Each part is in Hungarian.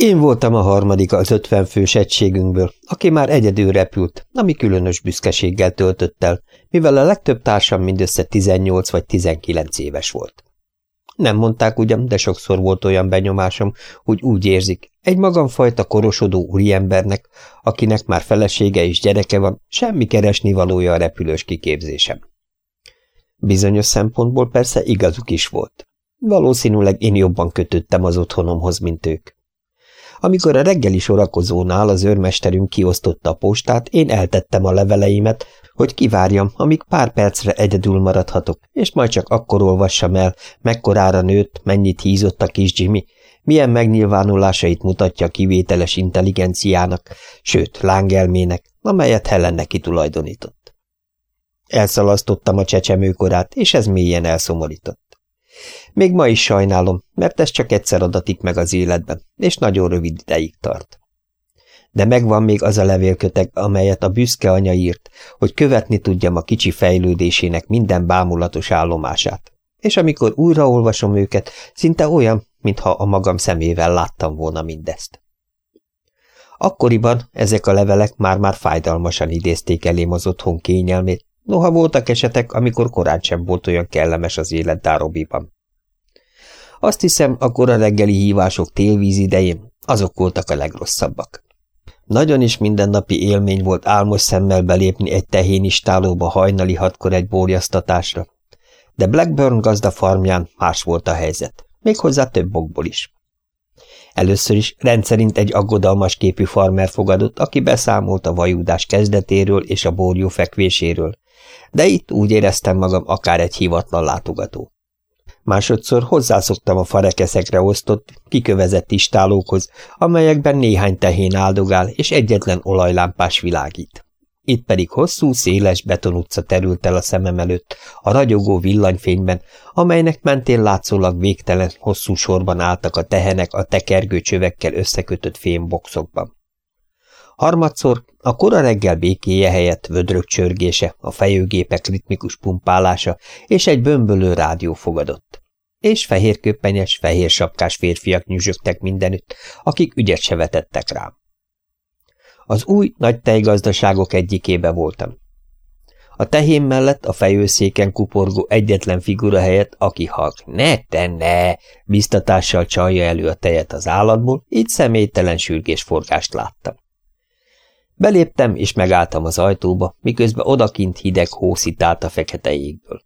Én voltam a harmadik az ötven fős egységünkből, aki már egyedül repült, ami különös büszkeséggel töltött el, mivel a legtöbb társam mindössze 18 vagy 19 éves volt. Nem mondták ugyan, de sokszor volt olyan benyomásom, hogy úgy érzik, egy magamfajta korosodó úriembernek, akinek már felesége és gyereke van, semmi keresni valója a repülős kiképzésem. Bizonyos szempontból persze igazuk is volt. Valószínűleg én jobban kötöttem az otthonomhoz, mint ők. Amikor a reggeli sorakozónál az őrmesterünk kiosztotta a postát, én eltettem a leveleimet, hogy kivárjam, amíg pár percre egyedül maradhatok, és majd csak akkor olvassam el, mekkorára nőtt, mennyit hízott a kis Jimmy, milyen megnyilvánulásait mutatja a kivételes intelligenciának, sőt, lángelmének, amelyet Helen neki tulajdonított. Elszalasztottam a csecsemőkorát, és ez mélyen elszomorított. Még ma is sajnálom, mert ez csak egyszer adatik meg az életben, és nagyon rövid ideig tart. De megvan még az a levélköteg, amelyet a büszke anya írt, hogy követni tudjam a kicsi fejlődésének minden bámulatos állomását. És amikor újraolvasom őket, szinte olyan, mintha a magam szemével láttam volna mindezt. Akkoriban ezek a levelek már-már fájdalmasan idézték elém az otthon kényelmét, noha voltak esetek, amikor korán sem volt olyan kellemes az élet Dárobiban. Azt hiszem, a kora reggeli hívások télvíz idején azok voltak a legrosszabbak. Nagyon is mindennapi élmény volt álmos szemmel belépni egy tehénistálóba hajnali hatkor egy bórjasztatásra, de Blackburn gazda farmján más volt a helyzet, méghozzá több okból is. Először is rendszerint egy aggodalmas képű farmer fogadott, aki beszámolt a vajúdás kezdetéről és a borjú fekvéséről, de itt úgy éreztem magam akár egy hivatlan látogató. Másodszor hozzászoktam a farekeszekre osztott, kikövezett istálókhoz, amelyekben néhány tehén áldogál és egyetlen olajlámpás világít. Itt pedig hosszú, széles betonutca terült el a szemem előtt, a ragyogó villanyfényben, amelynek mentén látszólag végtelen, hosszú sorban álltak a tehenek a tekergő csövekkel összekötött fémboxokban. Harmadszor a kora reggel békéje helyett vödrök csörgése, a fejőgépek ritmikus pumpálása és egy bömbölő rádió fogadott. És fehérköppenyes, fehér sapkás férfiak nyüzsögtek mindenütt, akik ügyet se vetettek rám. Az új nagy tejgazdaságok egyikébe voltam. A tehén mellett a fejőszéken kuporgó egyetlen figura helyett, aki ha ne tenne, biztatással csalja elő a tejet az állatból, így személytelen sürgésforgást láttam. Beléptem, és megálltam az ajtóba, miközben odakint hideg hó szitált a fekete égből.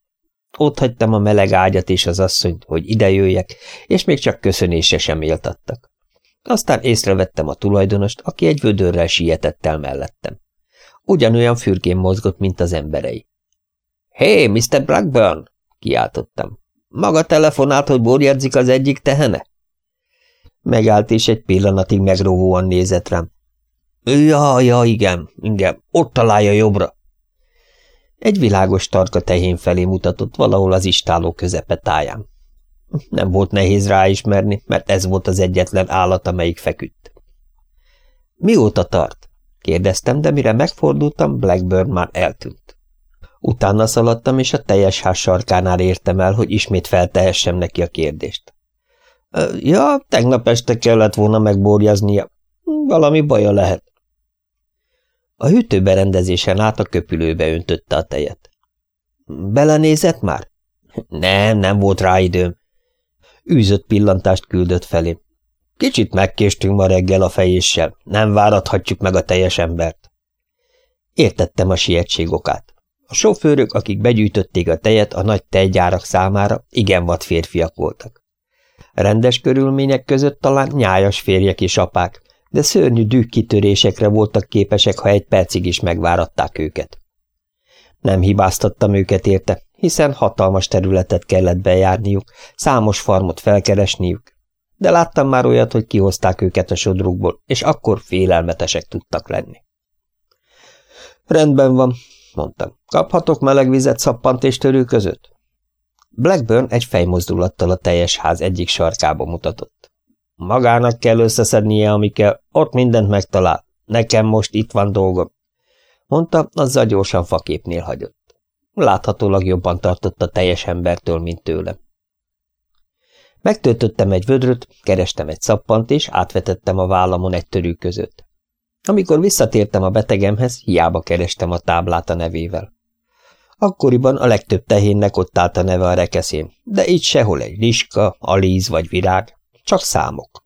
Ott hagytam a meleg ágyat és az asszonyt, hogy idejöjjek, és még csak köszönése sem éltattak. Aztán észrevettem a tulajdonost, aki egy vödörrel sietett el mellettem. Ugyanolyan fürgén mozgott, mint az emberei. – Hé, Mr. Blackburn! – kiáltottam. – Maga telefonált, hogy borjadzik az egyik tehene? Megállt, és egy pillanatig megróvóan nézett rám. Ja, ja, igen, igen, ott találja jobbra. Egy világos tarka tehén felé mutatott valahol az istáló közepe táján. Nem volt nehéz ráismerni, mert ez volt az egyetlen állat, amelyik feküdt. Mióta tart? kérdeztem, de mire megfordultam, Blackburn már eltűnt. Utána szaladtam, és a teljes ház sarkánál értem el, hogy ismét feltehessem neki a kérdést. Ja, tegnap este kellett volna megborjaznia. Valami baja lehet. A hűtőberendezésen át a köpülőbe öntötte a tejet. Belenézett már? Nem, nem volt rá időm. Űzött pillantást küldött felé. Kicsit megkéstünk ma reggel a fejéssel, nem várathatjuk meg a teljes embert. Értettem a sietség okát. A sofőrök, akik begyűjtötték a tejet a nagy tejgyárak számára, igen vad férfiak voltak. Rendes körülmények között talán nyájas férjek és apák, de szörnyű dűkitörésekre voltak képesek, ha egy percig is megváratták őket. Nem hibáztattam őket érte, hiszen hatalmas területet kellett bejárniuk, számos farmot felkeresniük, de láttam már olyat, hogy kihozták őket a sodrukból, és akkor félelmetesek tudtak lenni. Rendben van, mondtam. Kaphatok meleg vizet szappant és törő között? Blackburn egy fejmozdulattal a teljes ház egyik sarkába mutatott. Magának kell összeszednie, ami kell, ott mindent megtalál. Nekem most itt van dolgom. Mondta, azzal gyorsan faképnél hagyott. Láthatólag jobban tartott a teljes embertől, mint tőlem. Megtöltöttem egy vödröt, kerestem egy szappant, és átvetettem a vállamon egy törű között. Amikor visszatértem a betegemhez, hiába kerestem a táblát a nevével. Akkoriban a legtöbb tehénnek ott állt a neve a rekeszén, de itt sehol egy liska, alíz vagy virág, csak számok.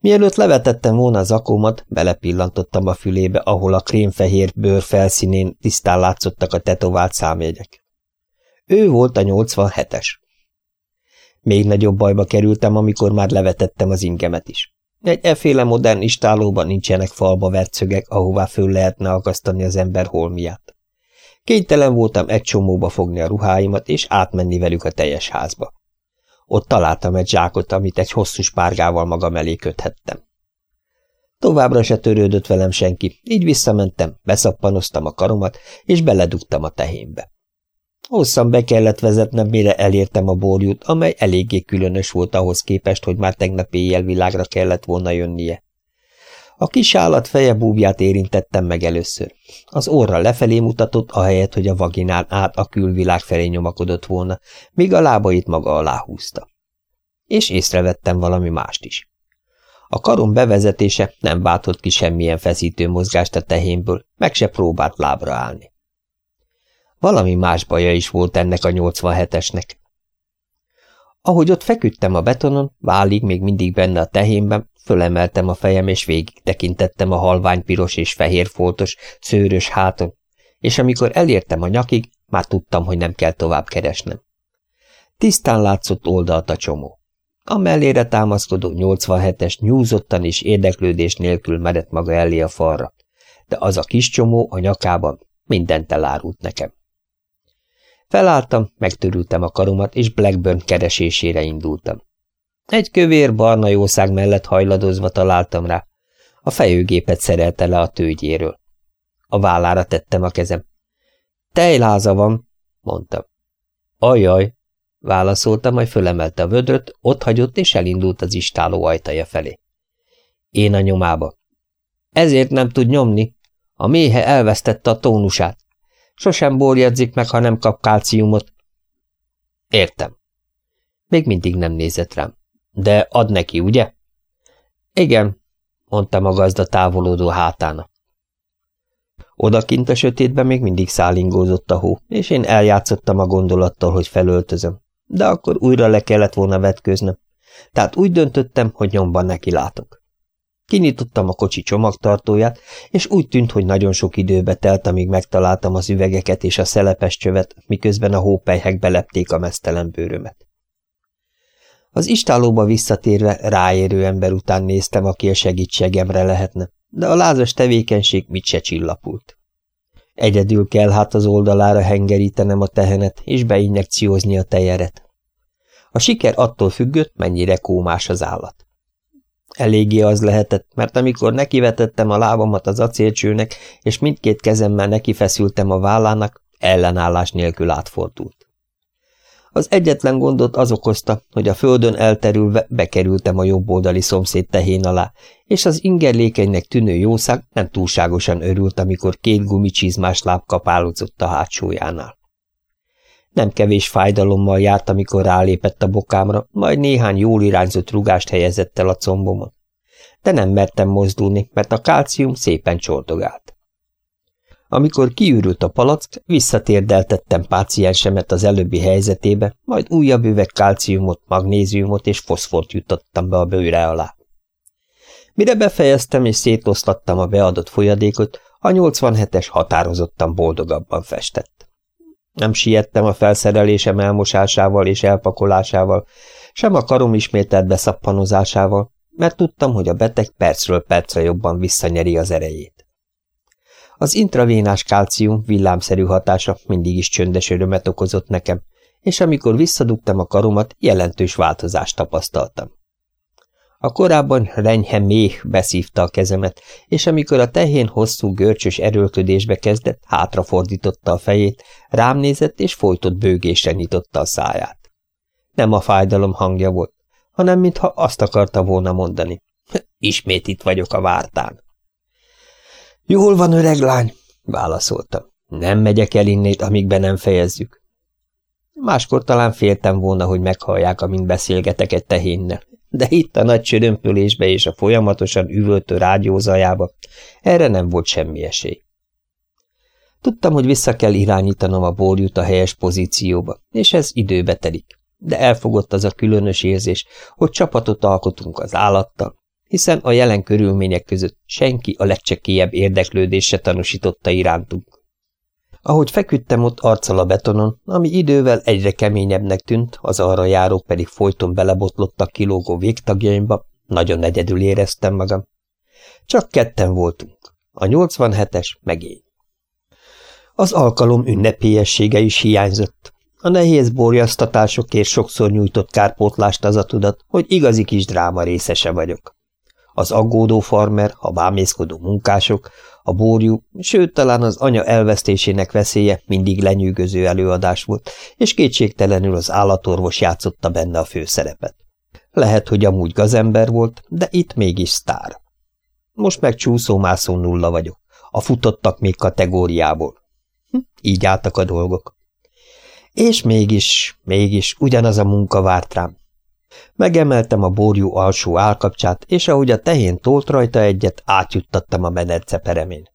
Mielőtt levetettem volna az akómat, belepillantottam a fülébe, ahol a krémfehér bőr felszínén tisztán látszottak a tetovált számjegyek. Ő volt a 87-es. Még nagyobb bajba kerültem, amikor már levetettem az ingemet is. Egy efféle modern istálóban nincsenek falba vert szögek, ahová föl lehetne akasztani az ember holmiát. Kénytelen voltam egy csomóba fogni a ruháimat, és átmenni velük a teljes házba. Ott találtam egy zsákot, amit egy hosszú spárgával magam elé köthettem. Továbbra se törődött velem senki, így visszamentem, beszappanoztam a karomat, és beledugtam a tehénbe. Hosszan be kellett vezetnem, mire elértem a borjút, amely eléggé különös volt ahhoz képest, hogy már tegnap éjjel világra kellett volna jönnie. A kis állat feje búbját érintettem meg először. Az orra lefelé mutatott, ahelyett, hogy a vaginán át a külvilág felé nyomakodott volna, míg a lábait maga alá húzta. És észrevettem valami mást is. A karom bevezetése nem váltott ki semmilyen feszítő mozgást a tehénből, meg se próbált lábra állni. Valami más baja is volt ennek a 87-esnek. Ahogy ott feküdtem a betonon, válig még mindig benne a tehénben, fölemeltem a fejem, és végig tekintettem a halvány piros és fehér foltos, szőrös háton, és amikor elértem a nyakig, már tudtam, hogy nem kell tovább keresnem. Tisztán látszott oldalt a csomó. A mellére támaszkodó 87-es nyúzottan és érdeklődés nélkül merett maga elé a falra, de az a kis csomó a nyakában mindent elárult nekem. Felálltam, megtörültem a karomat, és Blackburn keresésére indultam. Egy kövér barna jószág mellett hajladozva találtam rá. A fejőgépet szerelte le a tőgyéről. A vállára tettem a kezem. Tejláza van, mondtam. Ajaj, válaszolta, majd fölemelte a vödröt, ott hagyott és elindult az istáló ajtaja felé. Én a nyomába. Ezért nem tud nyomni. A méhe elvesztette a tónusát. Sosem borjadzik meg, ha nem kap kálciumot. Értem. Még mindig nem nézett rám. De ad neki, ugye? Igen, mondta a gazda távolodó hátának. Odakint a sötétben még mindig szállingózott a hó, és én eljátszottam a gondolattal, hogy felöltözöm. De akkor újra le kellett volna vetkőznöm. Tehát úgy döntöttem, hogy nyomban neki látok. Kinyitottam a kocsi csomagtartóját, és úgy tűnt, hogy nagyon sok időbe telt, amíg megtaláltam az üvegeket és a szelepes csövet, miközben a hópelyhek belepték a mesztelen bőrömet. Az istálóba visszatérve ráérő ember után néztem, aki a segítségemre lehetne, de a lázas tevékenység mit se csillapult. Egyedül kell hát az oldalára hengerítenem a tehenet, és beinjekciózni a tejeret. A siker attól függött, mennyire kómás az állat. Eléggé az lehetett, mert amikor nekivetettem a lábamat az acélcsőnek, és mindkét kezemmel nekifeszültem a vállának, ellenállás nélkül átfordult. Az egyetlen gondot az okozta, hogy a földön elterülve bekerültem a jobboldali szomszéd tehén alá, és az ingerlékenynek tűnő jószág nem túlságosan örült, amikor két gumicsizmás láb kapálódzott a hátsójánál. Nem kevés fájdalommal járt, amikor rálépett a bokámra, majd néhány jól irányzott rugást helyezett el a combomon. De nem mertem mozdulni, mert a kálcium szépen csoldogált. Amikor kiürült a palack, visszatérdeltettem páciensemet az előbbi helyzetébe, majd újabb üveg kálciumot, magnéziumot és foszfort jutottam be a bőre alá. Mire befejeztem és szétoszlattam a beadott folyadékot, a 87-es határozottan boldogabban festett. Nem siettem a felszerelésem elmosásával és elpakolásával, sem a karom ismételt beszappanozásával, mert tudtam, hogy a beteg percről percre jobban visszanyeri az erejét. Az intravénás kálcium villámszerű hatása mindig is csöndes örömet okozott nekem, és amikor visszadugtam a karomat, jelentős változást tapasztaltam. A korábban renyhe méh beszívta a kezemet, és amikor a tehén hosszú, görcsös erőlködésbe kezdett, hátrafordította a fejét, rám nézett és folytott bőgésre nyitotta a száját. Nem a fájdalom hangja volt, hanem mintha azt akarta volna mondani. Ismét itt vagyok a vártán. Jól van, öreg lány, válaszoltam. Nem megyek el innét, amíg be nem fejezzük. Máskor talán féltem volna, hogy meghallják, amint beszélgetek egy tehénnel, de itt a nagy csörömpölésbe és a folyamatosan üvöltő rádiózajába erre nem volt semmi esély. Tudtam, hogy vissza kell irányítanom a borjút a helyes pozícióba, és ez időbe telik. De elfogott az a különös érzés, hogy csapatot alkotunk az állattal, hiszen a jelen körülmények között senki a legcsekélyebb érdeklődésre tanúsította irántunk. Ahogy feküdtem ott arccal a betonon, ami idővel egyre keményebbnek tűnt, az arra járók pedig folyton belebotlottak kilógó végtagjaimba, nagyon egyedül éreztem magam. Csak ketten voltunk, a 87-es meg én. Az alkalom ünnepélyessége is hiányzott. A nehéz borjasztatásokért sokszor nyújtott kárpótlást az a tudat, hogy igazi kis dráma részese vagyok. Az aggódó farmer, a bámészkodó munkások, a borjú, sőt talán az anya elvesztésének veszélye mindig lenyűgöző előadás volt, és kétségtelenül az állatorvos játszotta benne a főszerepet. Lehet, hogy amúgy gazember volt, de itt mégis sztár. Most meg csúszó-mászó nulla vagyok, a futottak még kategóriából. Hm, így álltak a dolgok. És mégis, mégis ugyanaz a munka várt rám. Megemeltem a borjú alsó állkapcsát, és ahogy a tehén tolt rajta egyet, átjuttattam a medence peremén.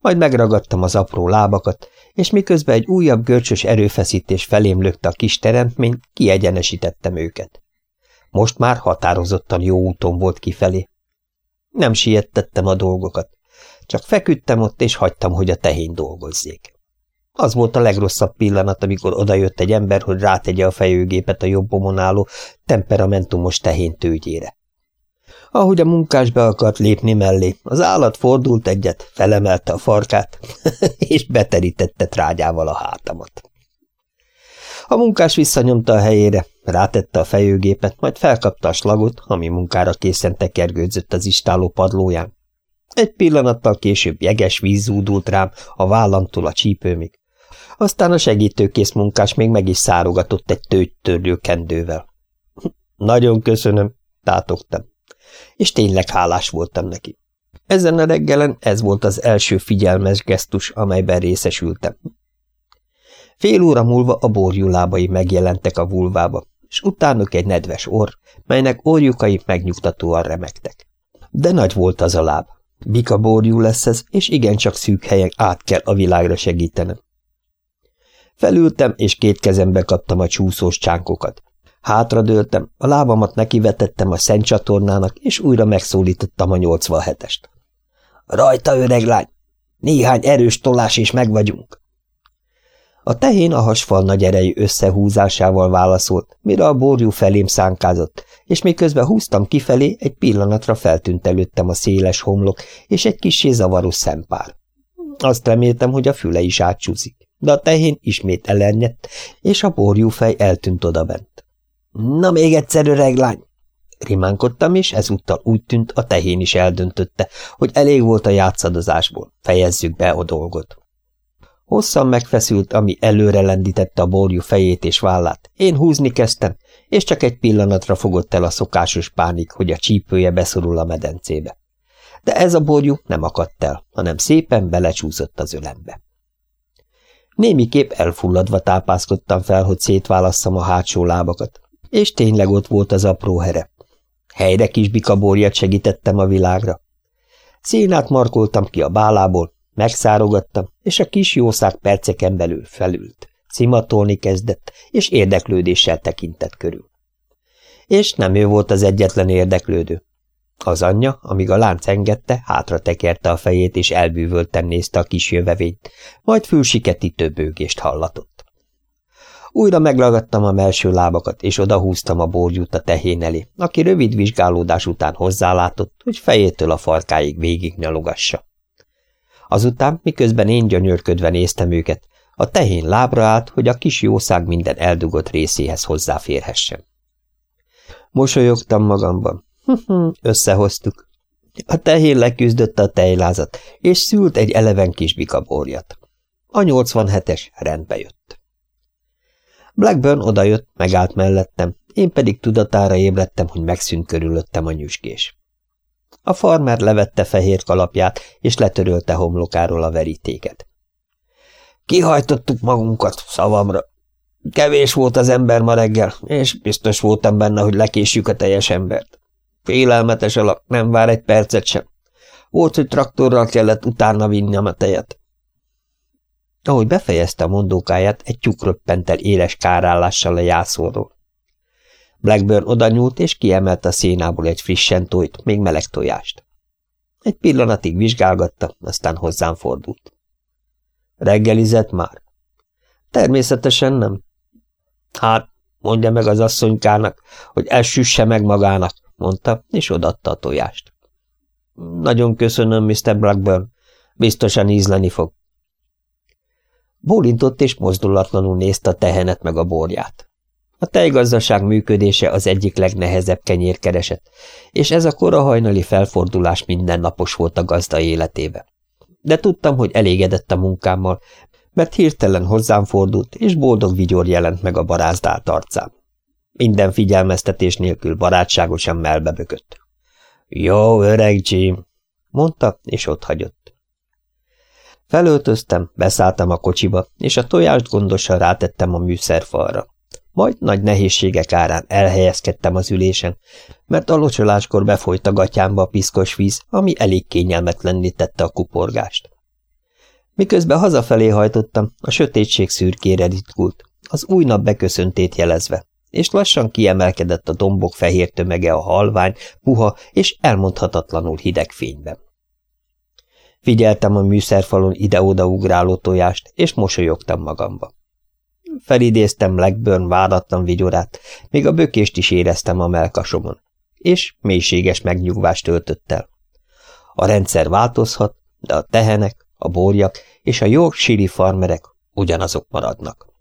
Majd megragadtam az apró lábakat, és miközben egy újabb görcsös erőfeszítés felém lökte a kis teremtmény, kiegyenesítettem őket. Most már határozottan jó úton volt kifelé. Nem siettettem a dolgokat, csak feküdtem ott, és hagytam, hogy a tehén dolgozzék. Az volt a legrosszabb pillanat, amikor odajött egy ember, hogy rátegye a fejőgépet a jobbomon álló, temperamentumos tehén tőgyére. Ahogy a munkás be akart lépni mellé, az állat fordult egyet, felemelte a farkát, és beterítette trágyával a hátamat. A munkás visszanyomta a helyére, rátette a fejőgépet, majd felkapta a slagot, ami munkára készen tekergődzött az istáló padlóján. Egy pillanattal később jeges víz zúdult rám a vállamtól a csípőmig. Aztán a segítőkész munkás még meg is szárogatott egy tőgytörlő kendővel. Nagyon köszönöm, tátogtam. És tényleg hálás voltam neki. Ezen a reggelen ez volt az első figyelmes gesztus, amelyben részesültem. Fél óra múlva a borjulábai megjelentek a vulvába, és utánuk egy nedves orr, melynek orjukai megnyugtatóan remektek. De nagy volt az a láb. Bika borjú lesz ez, és igencsak szűk helyen át kell a világra segítenem. Felültem, és két kezembe kaptam a csúszós csánkokat. Hátradőltem, a lábamat nekivetettem a szent csatornának, és újra megszólítottam a 87-est. Rajta, öreg lány! Néhány erős tolás, és meg vagyunk! A tehén a hasfal nagy erejű összehúzásával válaszolt, mire a borjú felém szánkázott, és miközben húztam kifelé, egy pillanatra feltűnt előttem a széles homlok és egy kis zavaros szempár. Azt reméltem, hogy a füle is átsúszik de a tehén ismét elernyett, és a borjú fej eltűnt odabent. – Na még egyszer, öreg lány! Rimánkodtam, és ezúttal úgy tűnt, a tehén is eldöntötte, hogy elég volt a játszadozásból, fejezzük be a dolgot. Hosszan megfeszült, ami előre lendítette a borjú fejét és vállát. Én húzni kezdtem, és csak egy pillanatra fogott el a szokásos pánik, hogy a csípője beszorul a medencébe. De ez a borjú nem akadt el, hanem szépen belecsúszott az ölembe. Némiképp elfulladva tápászkodtam fel, hogy szétválasszam a hátsó lábakat, és tényleg ott volt az apró here. Helyre kis bikaborjat segítettem a világra. Szénát markoltam ki a bálából, megszárogattam, és a kis jószág perceken belül felült. Szimatolni kezdett, és érdeklődéssel tekintett körül. És nem ő volt az egyetlen érdeklődő. Az anyja, amíg a lánc engedte, hátra tekerte a fejét, és elbűvölten nézte a kis jövevényt, majd fülsiketítő bőgést hallatott. Újra megragadtam a melső lábakat, és odahúztam a borjút a tehén elé, aki rövid vizsgálódás után hozzálátott, hogy fejétől a farkáig végig nyalogassa. Azután, miközben én gyönyörködve néztem őket, a tehén lábra állt, hogy a kis jószág minden eldugott részéhez hozzáférhessen. Mosolyogtam magamban, Összehoztuk. A tehén leküzdött a tejlázat, és szült egy eleven kis bikaborjat. A 87-es rendbe jött. Blackburn odajött, megállt mellettem, én pedig tudatára ébredtem, hogy megszűnt körülöttem a nyüskés. A farmer levette fehér kalapját, és letörölte homlokáról a verítéket. Kihajtottuk magunkat, szavamra. Kevés volt az ember ma reggel, és biztos voltam benne, hogy lekésjük a teljes embert. Félelmetes alak, nem vár egy percet sem. Volt, hogy traktorral kellett utána vinnem a tejet. Ahogy befejezte a mondókáját, egy tyúk röppent éles kárállással a jászolról. Blackburn odanyúlt, és kiemelte a szénából egy frissen tojt, még meleg tojást. Egy pillanatig vizsgálgatta, aztán hozzám fordult. Reggelizett már? Természetesen nem. Hát, mondja meg az asszonykának, hogy elsüsse meg magának, mondta, és odatta a tojást. Nagyon köszönöm, Mr. Blackburn. Biztosan ízleni fog. Bólintott és mozdulatlanul nézte a tehenet meg a borját. A tejgazdaság működése az egyik legnehezebb kenyérkereset, és ez a korahajnali felfordulás mindennapos volt a gazda életébe. De tudtam, hogy elégedett a munkámmal, mert hirtelen hozzám fordult, és boldog vigyor jelent meg a barázdált arcán. Minden figyelmeztetés nélkül barátságosan melbebökött. – Jó, öreg Jim! – mondta, és ott hagyott. Felöltöztem, beszálltam a kocsiba, és a tojást gondosan rátettem a műszerfalra. Majd nagy nehézségek árán elhelyezkedtem az ülésen, mert a locsoláskor befolyt a gatyámba a piszkos víz, ami elég kényelmetlenné tette a kuporgást. Miközben hazafelé hajtottam, a sötétség szürkére ritkult, az új nap beköszöntét jelezve, és lassan kiemelkedett a dombok fehér tömege a halvány, puha és elmondhatatlanul hideg fényben. Figyeltem a műszerfalon ide-oda ugráló tojást, és mosolyogtam magamba. Felidéztem Blackburn váratlan vigyorát, még a bökést is éreztem a melkasomon, és mélységes megnyugvást töltött el. A rendszer változhat, de a tehenek, a borjak és a Yorkshire farmerek ugyanazok maradnak.